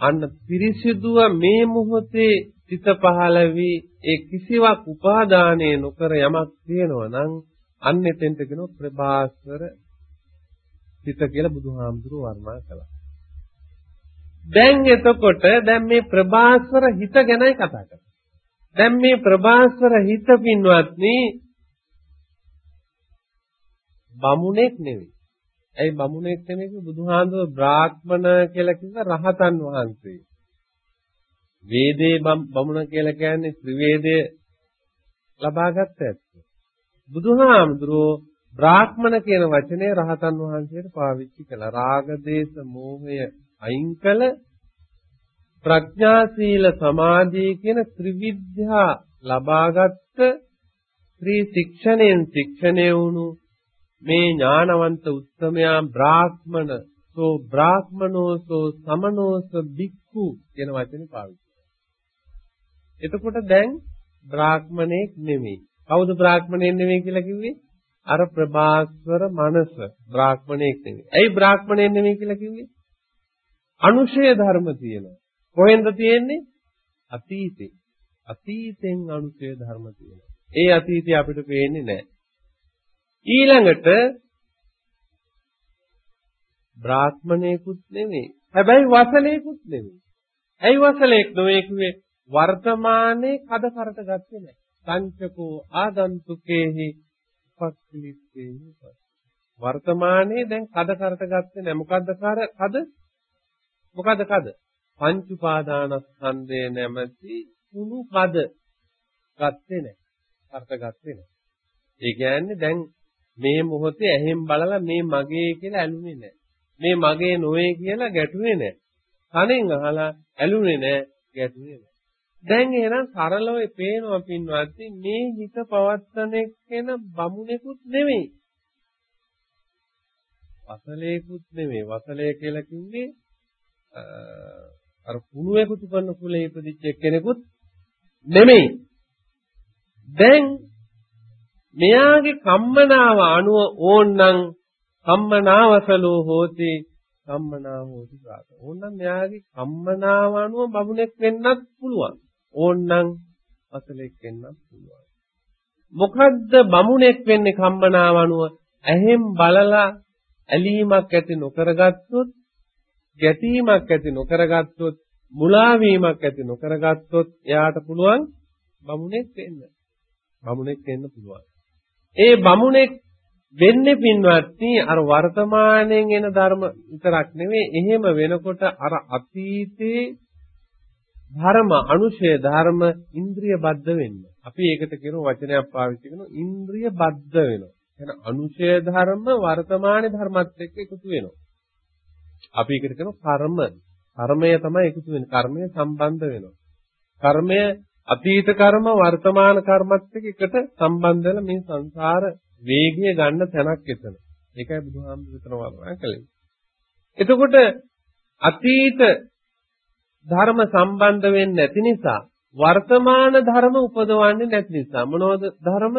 අන්න පිරිසිදුව මේ මොහොතේ සිත පහළ වී ඒ කිසිවක් උපාදානය නොකර යමක් තියෙනවා නම් අන්න එතෙන්ට කියනවා ප්‍රභාස්වර සිත කියලා බුදුහාමුදුරුවෝ වර්ණනා කළා. දැන් එතකොට දැන් මේ ප්‍රභාස්වර හිත ගැනයි කතා කරන්නේ. දැන් මේ ප්‍රභාස්වර හිත පින්වත්නි බමුණෙක් නෙවෙයි. ඇයි බමුණෙක් නෙවෙයි බුදුහාමුදුරුවෝ බ්‍රාහ්මණ කියලා කිව්ව රහතන් වහන්සේ. වේදේ බමුණ කියලා කියන්නේ ත්‍රිවේදය ලබාගත් ඇත්ත. බුදුහාමුදුරුවෝ බ්‍රාහ්මණ කියන වචනේ රහතන් වහන්සේට පාවිච්චි කළා. රාග, දේශ, මෝහය අයින් කළ ප්‍රඥා සීල සමාධි කියන ත්‍රිවිධ්‍යා ලබාගත් ත්‍රි ශික්ෂණයෙන් ශික්ෂණය වුණු මේ ඥානවන්ත උත්තමයා බ්‍රාහ්මණ සෝ බ්‍රාහ්මනෝ සෝ සමනෝස බික්ඛු කියන වචනේ පාවිච්චි එතකොට දැන් බ්‍රාහ්මණෙක් නෙමෙයි. කවුද බ්‍රාහ්මණයෙක් නෙමෙයි කියලා කිව්වේ? අර ප්‍රභාස්වර මනස බ්‍රාහ්මණයෙක් නෙමෙයි. ඇයි බ්‍රාහ්මණයෙක් නෙමෙයි කියලා කිව්වේ? අනුශය ධර්ම තියෙනවා. කොහෙන්ද තියෙන්නේ? අතීතේ. අතීතෙන් අනුශය ධර්ම තියෙනවා. ඒ අතීතය අපිට පේන්නේ නැහැ. ඊළඟට බ්‍රාහ්මණයෙකුත් නෙමෙයි. හැබැයි වසලේකුත් නෙමෙයි. ඇයි වසලේක් නොවේ කිව්වේ? වර්තමානයේ කද කරට ගත්තේ නැහැ. සංචකෝ ආගන්තුකේහි පක්ඛලිත්තේහි වර්තමානයේ දැන් කද කරට ගත්තේ නැහැ. මොකද්ද කර කද? මොකද්ද කද? පංච උපාදානස්කන්ධය නැමැති කුණු කද ගත්තේ නැහැ. කරට ගත්තේ නැහැ. ඒ කියන්නේ දැන් මේ මොහොතේ ඇහෙන් බලලා මේ මගේ කියලා ඇලුනේ නැහැ. මේ මගේ නොවේ කියලා ගැටුනේ නැහැ. කනෙන් අහලා ඇලුනේ නැහැ, ගැටුනේ නැහැ. දැන් එහෙනම් සරලව පේනවා පින්වත්නි මේ හිත පවත්තන එක්කෙන බමුණෙකුත් නෙමෙයි. වසලේකුත් නෙමෙයි. වසලේ කියලා කිව්වේ අර කුණු එකතු කරන කුලේ ඉපදිච්ච එක්කෙනෙකුත් නෙමෙයි. දැන් මෙයාගේ කම්මනාව අනුව ඕන්නම් කම්මනාවසලෝ හෝති කම්මනාව හෝති ප්‍රාත. ඕන්නම් මෙයාගේ කම්මනාව අනුව බමුණෙක් වෙන්නත් පුළුවන්. ඕන්නම් අසලෙක් වෙන්නත් පුළුවන්. මොකද්ද බමුණෙක් වෙන්නේ කම්මනාව අනුව? ඇහෙන් බලලා ඇලීමක් ඇති නොකරගත්තොත්, ගැටීමක් ඇති නොකරගත්තොත්, මුලා වීමක් ඇති නොකරගත්තොත් එයාට පුළුවන් බමුණෙක් වෙන්න. බමුණෙක් වෙන්න පුළුවන්. ඒ බමුණෙක් වෙන්නේ පින්වත්නි අර වර්තමානයෙන් එන ධර්ම විතරක් නෙවෙයි එහෙම වෙනකොට අර අතීතේ ධර්ම අනුශය ධර්ම ඉන්ද්‍රිය බද්ධ වෙන්න. අපි ඒකට කියන වචනයක් පාවිච්චි කරනවා ඉන්ද්‍රිය බද්ධ වෙනවා. එහෙනම් අනුශය ධර්ම වර්තමානයේ ධර්මත් එක්ක එකතු වෙනවා. අපි ඒකට කියනවා කර්ම. කර්මය තමයි එකතු වෙන්නේ. කර්මය සම්බන්ධ වෙනවා. කර්මය අතීත කර්ම වර්තමාන කර්මත් එක්ක එකට සම්බන්ධ වෙලා මේ සංසාර වේගය ගන්න තැනක් එතන. ඒකයි බුදුහාමුදුරුවෝ විතර වර්ණනා කළේ. එතකොට අතීත ධර්ම සම්බන්ධ වෙන්නේ නැති නිසා වර්තමාන ධර්ම උපදවන්නේ නැති නිසා මොනවද ධර්ම?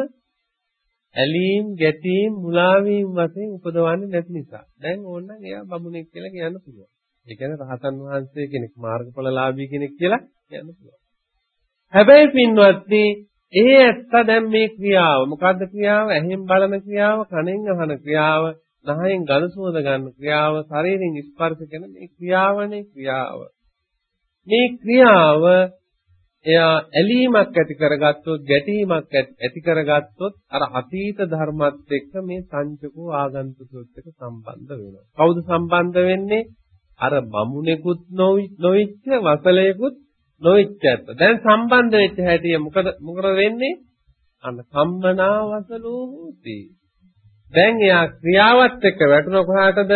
ඇලීම්, ගැටීම්, මුලාවීම් වශයෙන් උපදවන්නේ නැති නිසා. දැන් ඕනනම් එයා බමුණෙක් කියලා කියන්න පුළුවන්. ඒ කියන්නේ රහතන් වහන්සේ කෙනෙක් මාර්ගඵලලාභී කෙනෙක් කියලා කියන්න පුළුවන්. හැබැයි පින්වත්නි, ඒ ඇත්ත දැන් මේ ක්‍රියාව මොකද්ද ක්‍රියාව? ඇහෙන් බලන ක්‍රියාව, කනෙන් අහන ක්‍රියාව, නහයෙන් ගඳ සුවඳ ගන්න ක්‍රියාව, ශරීරයෙන් ස්පර්ශ කරන මේ ක්‍රියාවනේ ක්‍රියාව. මේ ක්‍රියාව එයා ඇලීමක් ඇති කරගත්තොත් ගැටීමක් ඇති කරගත්තොත් අර අතීත ධර්මත් එක්ක මේ සංචකෝ ආගන්තුකොත් එක්ක සම්බන්ධ වෙනවා. කවුද සම්බන්ධ වෙන්නේ? අර බමුණෙකුත් නොවිච්ච වසලයකුත් නොවිච්ච ඇත්ත. දැන් සම්බන්ධ වෙච්ච හැටි මොකද මොකද වෙන්නේ? අන්න කම්මනා වසලෝ හෝති. දැන් එයා ක්‍රියාවත් එක්ක වැටුණ කොහාටද?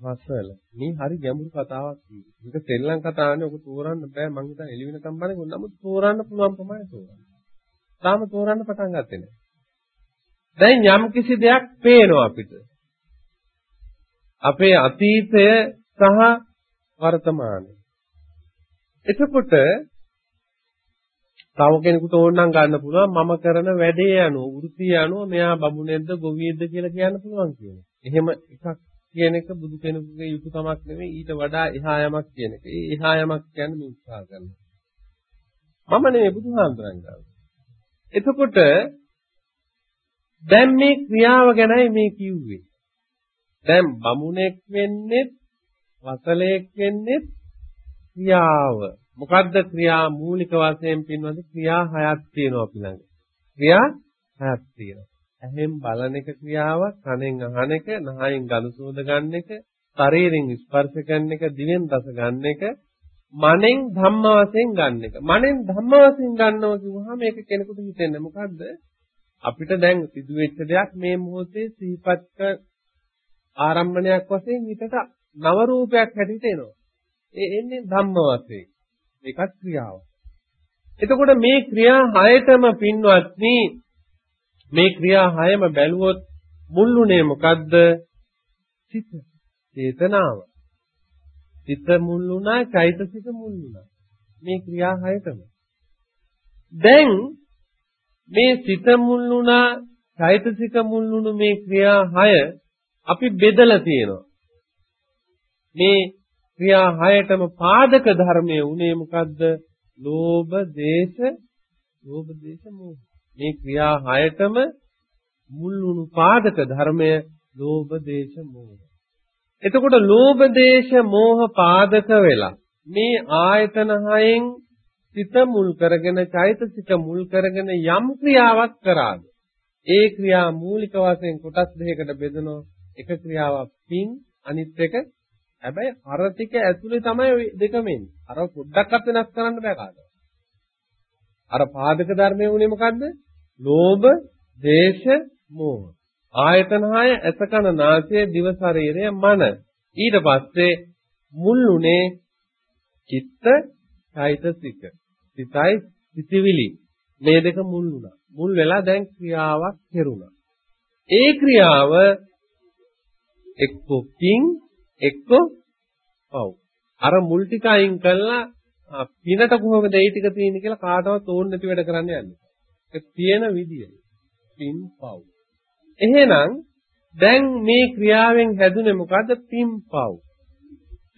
වසල. මේ හරි ගැඹුරු කතාවක් කියන්නේ. මේක සෙල්ලම් කතාවනේ ඔක තෝරන්න බෑ මං හිතන්නේ එළි වෙනකම් බලන්නේ නමුත් තෝරන්න පුළුවන් ප්‍රමාණය තෝරන්න. තාම තෝරන්න පටන් ගත්තේ නෑ. දැන් යම් කිසි දෙයක් පේනවා අපිට. අපේ අතීතය සහ වර්තමානය. එතකොට තව කෙනෙකුට ඕනනම් ගන්න පුළුවන් මම කරන වැඩේ අනුව වෘත්තිය අනුව මෙයා බමුණෙක්ද ගොවියෙක්ද කියලා කියන්න පුළුවන් කියන්නේ. එහෙම එකක් කියන එක බුදු කෙනෙකුගේ යුතුයකමක් නෙවෙයි ඊට වඩා එහා යමක් කියන එක. ඒ එහා යමක් කියන්නේ මේ උත්සාහ කරනවා. මම නෙවෙයි බුදුහාමුදුරන් ගාව. එතකොට දැන් මේ ක්‍රියාව ගැනයි මේ කිව්වේ. දැන් බමුණෙක් වෙන්නේ වසලයක් වෙන්නේ ක්‍රියාව. මොකද්ද ක්‍රියා මූලික වශයෙන් පින්වද ක්‍රියා හයක් තියෙනවා අපි ළඟ. ක්‍රියා හයක් තියෙනවා. ඇහෙන් බලන එක ක්‍රියාවක්, කනෙන් අහන එක, නහයෙන් ගඳ සුවඳ ගන්න එක, ශරීරයෙන් ස්පර්ශ කරන එක, දිවෙන් රස ගන්න එක, මනෙන් ධම්ම වශයෙන් ගන්න එක. මනෙන් ධම්ම වශයෙන් ගන්නවා කිව්වහම මේක කෙනෙකුට හිතෙන්නේ මොකද්ද? අපිට දැන් සිදුවෙච්ච දෙයක් මේ මොහොතේ සිහිපත් ආරම්භණයක් වශයෙන් හිතට නව රූපයක් හැටියට එනවා. ඒ එන්නේ ධම්ම වශයෙන්. ඒකත් ක්‍රියාවක්. එතකොට මේ ක්‍රියා හයතම පින්වත්නි මේ ක්‍රියා හයම බැලුවොත් මුල්ුණේ මොකද්ද? සිත. චේතනාව. සිත මුල්ුණා, චෛතසික මුල්ුණා. මේ ක්‍රියා හයතම. දැන් මේ සිත මුල්ුණා, චෛතසික මුල්ුණු මේ ක්‍රියා හය අපි බෙදලා තියෙනවා. මේ ක්‍රියා හයටම පාදක ධර්මයේ උනේ මොකද්ද? ලෝභ, දේශ, ලෝභ, දේශ, මෝහ. මේ ක්‍රියා හයටම මුල් වුණු පාදක ධර්මය ලෝභ, දේශ, මෝහ. එතකොට ලෝභ, දේශ, මෝහ පාදක වෙලා මේ ආයතන හයෙන් සිත මුල් කරගෙන, චෛතසික මුල් කරගෙන යම් ක්‍රියාවක් කරාද? ඒ ක්‍රියා මූලික වශයෙන් කොටස් දෙකකට බෙදනවා. එක ක්‍රියාවක් පින් අනිත් එක හැබැයි අර ටික ඇතුලේ තමයි දෙකම එන්නේ. අර පොඩ්ඩක්වත් වෙනස් කරන්න බෑ කාටවත්. අර පාදක ධර්මයේ උනේ මොකද්ද? ලෝභ, දේශ, මෝහ. ආයතන හය ඇසකන නාසය දිව ශරීරය මන. ඊට පස්සේ මුල් උනේ චිත්ත, චෛතසික. සිතයි, සිතිවිලි. මේ දෙක මුල් වුණා. මුල් වෙලා දැන් ක්‍රියාවක් කෙරුණා. ඒ ක්‍රියාව එක්ක පින් එක්ක ඔව් අර මුල් ටික අයින් කළා පිනට කොහොමද ඒ ටික තියෙන්නේ කියලා කාටවත් ඕන නැති වැඩ කරන්න යන්නේ. ඒක තියෙන විදිය. පින් පව්. එහෙනම් දැන් මේ ක්‍රියාවෙන් හැදුනේ මොකද්ද පින් පව්.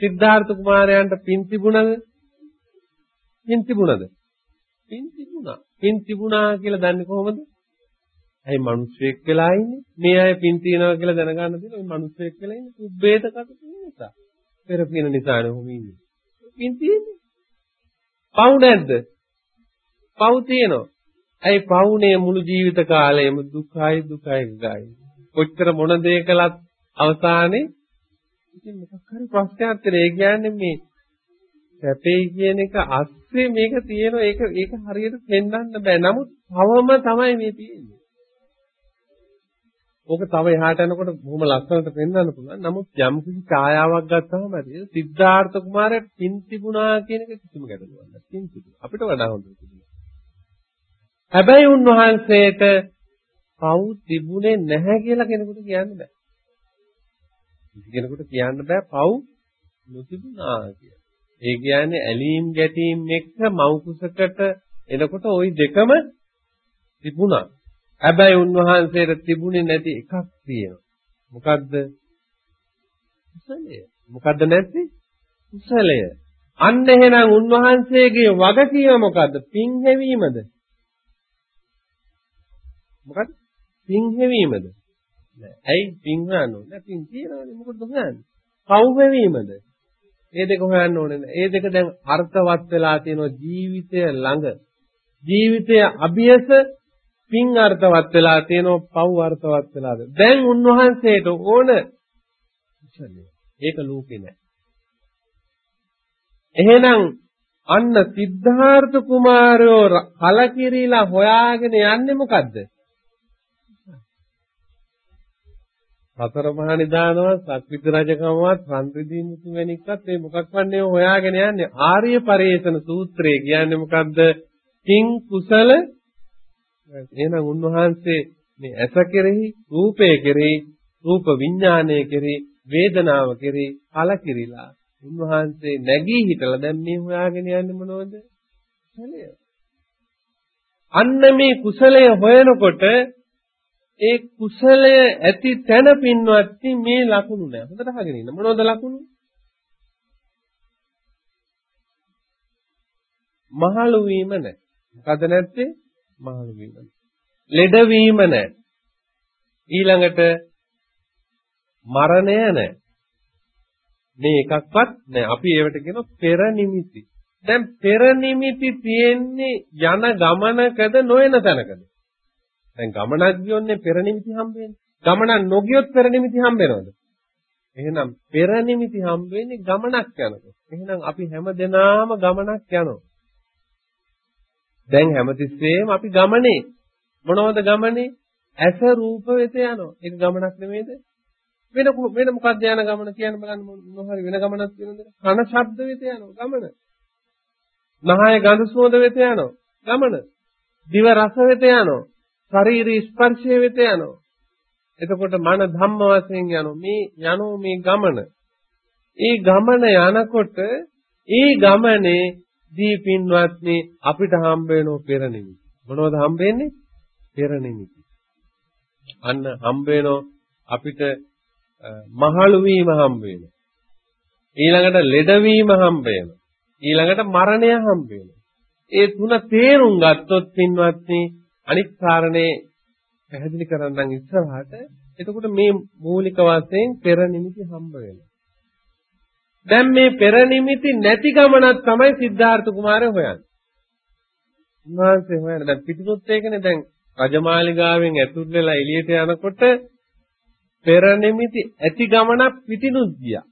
සිද්ධාර්ථ කුමාරයන්ට පින් තිබුණද? පින් තිබුණද? පින් තිබුණා. පින් තිබුණා කියලා දන්නේ කොහොමද? ඇයි මිනිස්සෙක් වෙලා ඉන්නේ? මේ අය පින් තියනවා කියලා දැනගන්න දෙන මේ මිනිස්සෙක් වෙලා ඉන්නේ කුබ්බේතකට තියෙන නිසා. පෙර පින නිසානේ ඔහොම ඉන්නේ. පින් තියෙන්නේ. පව් නැද්ද? පව් තියෙනවා. ඇයි පවුනේ මුළු ජීවිත කාලයම දුකයි දුකයි ගායි. කොච්චර මොන දේ කළත් අවසානයේ ඉතින් මොකක් හරි ප්‍රශ්නයක් තියෙන. ඒ කියන්නේ මේ සැපේ කියන එක අස්සේ මේක තියෙනවා. ඒක ඒක හරියට පෙන්වන්න බෑ. නමුත් පවම තමයි මේ තියෙන්නේ. ඕක තව එහාට යනකොට බොහොම ලස්සනට පෙන්වන්න පුළුවන්. නමුත් යම් කිසි ඡායාවක් ගත්තාම හරි සිද්ධාර්ථ කුමාරයාට පින් තිබුණා කියන එක කිසිම ගැටලුවක් නැහැ. පින් තිබුණා. අපිට වඩා හොඳට තිබුණා. හැබැයි උන්වහන්සේට පව් තිබුණේ නැහැ කියලා කෙනෙකුට කියන්න බෑ. කිසි කෙනෙකුට කියන්න බෑ පව් නොතිබුණා කියලා. ඒ කියන්නේ ඇලීම් ගැටීම් එක්ක මව් කුසකට එනකොට ওই දෙකම තිබුණා. හැබැයි උන්වහන්සේට තිබුණේ නැති එකක් තියෙනවා. මොකද්ද? කුසලය. මොකද්ද නැති? කුසලය. අන්න එහෙනම් උන්වහන්සේගේ වගකීම මොකද්ද? පින් හැවීමද? මොකද්ද? පින් හැවීමද? නෑ. ඇයි පින් හොයන්න ඕනේ? පින් තියනවනේ මොකද හොයන්නේ? පව් හැවීමද? මේ දෙක හොයන්න ඕනේ නෑ. මේ දෙක දැන් අර්ථවත් වෙලා තියෙනවා ජීවිතය ළඟ. ජීවිතය අභියස පින් අර්ථවත් වෙලා තියෙනවා පව් අර්ථවත් වෙලාද දැන් උන්වහන්සේට ඕන ඒක ලෝකේ නෑ. එහෙනම් අන්න සිද්ධාර්ථ කුමාරයෝ කලකිරීලා හොයාගෙන යන්නේ මොකද්ද? සතර මහා නිදානවත් සක්විති රජකමවත් සංත්‍රිදී මුතු වෙනික්වත් මේ මොකක් වන්නේ හොයාගෙන යන්නේ. ආර්ය පරේෂණ සූත්‍රය කියන්නේ මොකද්ද? කිං කුසල එහෙනම් උන්වහන්සේ මේ ඇස කෙරෙහි, රූපය කෙරෙහි, රූප විඥානය කෙරෙහි, වේදනාව කෙරෙහි කලකිරිලා උන්වහන්සේ නැගී හිටලා දැන් මේ හොයාගෙන යන්නේ මොනවද? කුසලය. අන්න මේ කුසලය හොයනකොට ඒ කුසලය ඇති තැන පින්වත්නි මේ ලකුණු නෑ. හොඳට අහගෙන ඉන්න. මොනවද ලකුණු? මහලු වීම නෑ. මොකද නැත්තේ? මහලු වීම. ලෙඩවීම නැහැ. ඊළඟට මරණය නැහැ. මේ එකක්වත් නැහැ. අපි ඒවට කියන පෙර නිමිති. දැන් පෙර නිමිති තියෙන්නේ යන ගමනකද නොයන තැනකද? දැන් ගමනක් ගියොන්නේ පෙර නිමිති හම්බෙන්නේ. ගමනක් නොගියොත් පෙර නිමිති හම්බෙනවද? එහෙනම් පෙර නිමිති හම්බෙන්නේ ගමනක් යනකොට. එහෙනම් අපි හැම දිනාම ගමනක් යනවා. දැන් හැමතිස්සෙම අපි ගමනේ. මොනවද ගමනේ? ඇස රූප වෙත යනවා. ඒක ගමනක් නෙමෙයිද? වෙන වෙන මොකක්ද යන ගමන කියන්න බලන්න මොන හරි වෙන ගමනක් තියෙනවද? කන ශබ්ද වෙත යනවා ගමන. නහය ගඳ සුවඳ වෙත යනවා ගමන. දිව රස වෙත යනවා. ශරීර ස්පර්ශය වෙත යනවා. එතකොට මන ධම්ම වශයෙන් යනවා. මේ යනෝ මේ ගමන. ඒ ගමන යනකොට ඒ ගමනේ දී පින්වත්නි අපිට හම්බ වෙනෝ පෙර නිමිති. මොනවද හම්බ වෙන්නේ? පෙර නිමිති. අන්න හම්බ වෙනෝ අපිට මහලු වීම හම්බ වෙනවා. ඊළඟට ලෙඩවීම හම්බ වෙනවා. ඊළඟට මරණය හම්බ වෙනවා. ඒ තුන තේරුම් ගත්තොත් පින්වත්නි අනිත් කාරණේ පැහැදිලි කරන්නම් ඉස්සරහට එතකොට මේ මූලික වශයෙන් පෙර නිමිති හම්බ වෙනවා. දැන් මේ පෙර නිමිති නැති ගමනක් තමයි සිද්ධාර්ථ කුමාරය හොයන්නේ. උන්වහන්සේ හොයන දැන් පිටිනුත් ඒකනේ දැන් රජමාලිගාවෙන් ඇතුල් වෙලා එළියට යනකොට පෙර නිමිති ඇති ගමනක් පිටිනුත් ගියා.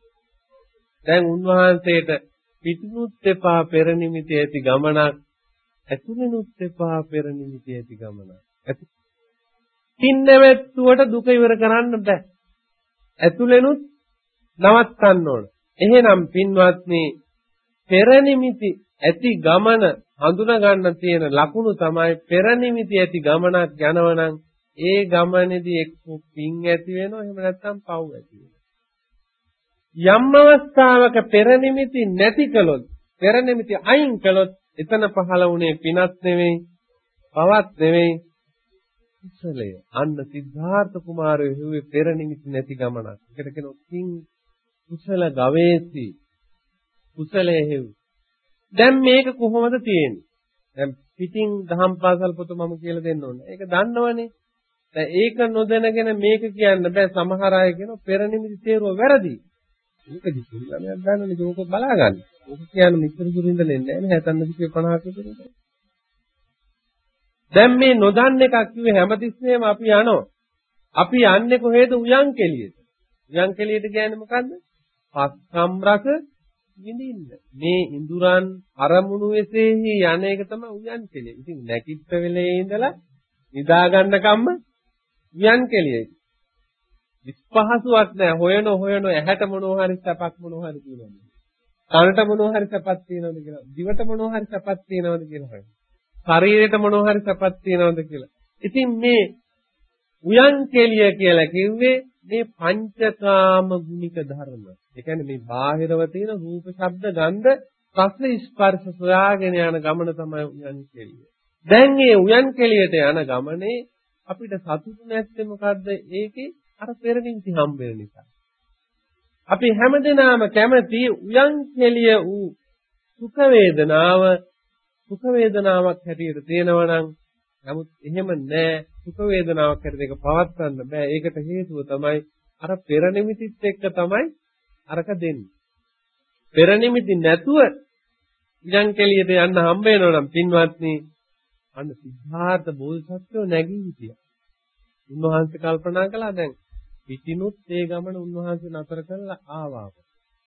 දැන් උන්වහන්සේට පිටිනුත් එපා පෙර නිමිති ඇති ගමනක් ඇතුළෙනුත් එපා පෙර නිමිති ඇති ගමනක්. පින්නවැත්තුවට දුක ඉවර කරන්න බෑ. ඇතුළෙනුත් නවත්තන්න ඕන. එහෙනම් පින්වත්නි පෙර නිමිති ඇති ගමන හඳුනා ගන්න තියෙන ලකුණු තමයි පෙර නිමිති ඇති ගමනක් යනවනම් ඒ ගමනේදී එක්ක පිං ඇති වෙනවා එහෙම නැත්නම් පව් ඇති වෙනවා. යම් අවස්ථාවක පෙර නිමිති නැති කළොත් පෙර නිමිති අයින් කළොත් එතන පහළ වුණේ පිනත් නෙවෙයි පවත් නෙවෙයි කුසලය. අන්න සිද්ධාර්ථ කුමාරයෝ හිව්වේ පෙර නිමිති නැති ගමනක්. ඒකට කියනවා පිං කුසල ගවේසි කුසලයේ හේව්. දැන් මේක කොහොමද තියෙන්නේ? දැන් පිටින් දහම් පාසල් පොත මම කියලා දෙන්න ඕනේ. ඒක දන්නවනේ. දැන් ඒක නොදැනගෙන මේක කියන්න බෑ සමහර අය කියන පෙර නිමිති තේරුව වැරදි. මේක දිසුල් ළමයක් ගන්නනේ ඒක බලා ගන්න. ඕක කියන්නේ මිත්‍ර දුරු ඉඳලා එන්නේ නැහැ 70 50 50 දැන් මේ නොදන්න එකක් කිව්වේ හැමතිස්සෙම අපි යනවා. අපි යන්නේ කොහෙද උයන් කෙලියට. උයන් කෙලියට කියන්නේ මොකද්ද? පස්කම් රස විඳින්න. මේ ඉඳුරන් අරමුණු වෙසෙහි යන එක තමයි උයන් කෙලිය. ඉතින් නැකිට වෙලේ ඉඳලා නිදා ගන්න කම්ම උයන් කෙලිය. විස්පහසුවක් නැහැ. හොයන හොයන ඇහැට මොනවා හරි සැපක් මොනවා හරි කියනවා. කනට මොනවා හරි සැපක් තියෙනවද කියලා. දිවට මොනවා හරි සැපක් තියෙනවද කියලා හොයන. ශරීරයට මොනවා හරි සැපක් තියෙනවද කියලා. ඉතින් මේ උයන් කෙලිය කියලා කිව්වේ මේ පංචකාම ගුණික ධර්ම. ඒ කියන්නේ මේ බාහිරව තියෙන රූප, ශබ්ද, ගන්ධ, රස, ස්පර්ශ සොයාගෙන යන ගමන තමයි උයන් කෙලිය. දැන් මේ උයන් කෙලියට යන ගමනේ අපිට සතුටු නැත්තේ මොකද්ද? ඒකේ අර පෙරණින්ති හම්බ වෙන නිසා. අපි හැමදෙනාම කැමති උයන් කෙලිය වූ සුඛ වේදනාව සුඛ වේදනාවක් හැටියට තියෙනවා නම් නමුත් එහෙම නෑ සුඛ වේදනාවක් හැටියට ඒක පවත්වන්න බෑ. ඒකට හේතුව තමයි අර පෙර නිමිතිත් එක්ක තමයි අරක දෙන්නේ. පෙර නිමිති නැතුව ඉලං කෙලියට යන්න හම්බ වෙනවා නම් පින්වත්නි අන්න සිද්ධාර්ථ බෝධිසත්වෝ නැගී හිටියා. උන්වහන්සේ කල්පනා කළා දැන් පිටිනුත් ඒ ගමන උන්වහන්සේ නතර කරලා ආවා.